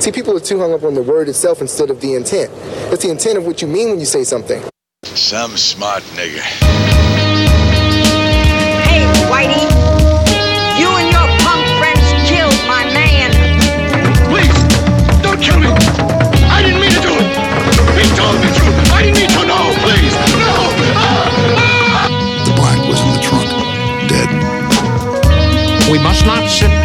See, people are too hung up on the word itself instead of the intent. It's the intent of what you mean when you say something. Some smart nigga. Hey, Whitey, you and your punk friends killed my man. Please, don't kill me. I didn't mean to do it. He told me to. I didn't need to know. Please, no. The black was in the trunk, dead. We must not sit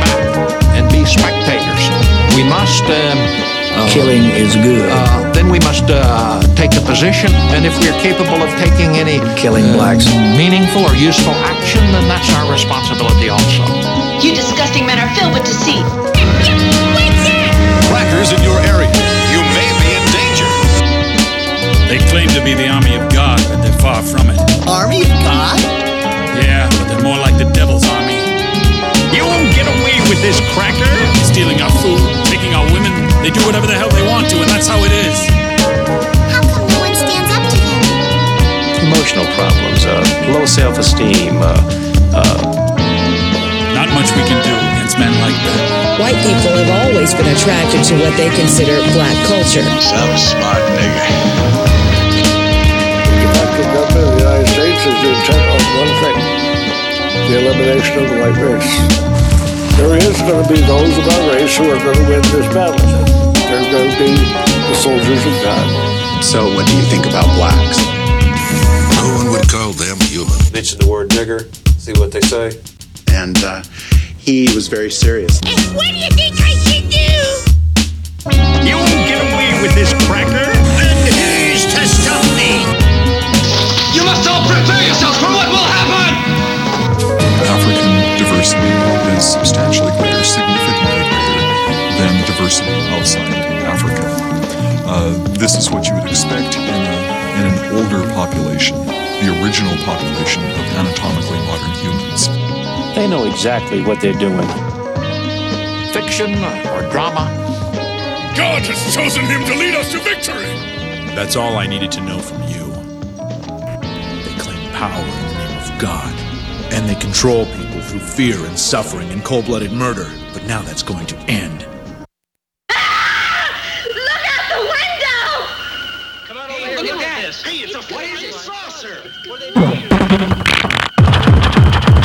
We must. Um, uh, Killing is good. Uh, then we must uh, take a position, and if we're capable of taking any Killing uh, blacks. meaningful or useful action, then that's our responsibility also. You disgusting men are filled with deceit. Blackers in your area. You may be in danger. They claim to be the army of God, but they're far from it. Army of God? Yeah, but they're more like the devil's army. You won't get away with this cracker. Stealing our food, do whatever the hell they want to, and that's how it is. How come no one stands up to him? Emotional problems, uh, low self-esteem, uh, uh, Not much we can do against men like that. White people have always been attracted to what they consider black culture. Some smart nigga. The American government of the United States is intent on one thing the elimination of the white race. There is going to be those of our race who are going to win this battle. They're going to be the soldiers of God. So, what do you think about blacks? No one would call them human. mention the word nigger, see what they say. And uh, he was very serious. What do you think I should do? Outside Africa. Uh, this is what you would expect in, a, in an older population, the original population of anatomically modern humans. They know exactly what they're doing. Fiction or drama. God has chosen him to lead us to victory. That's all I needed to know from you. They claim power in the name of God, and they control people through fear and suffering and cold blooded murder. But now that's going to end. this? Hey, it's a flying saucer!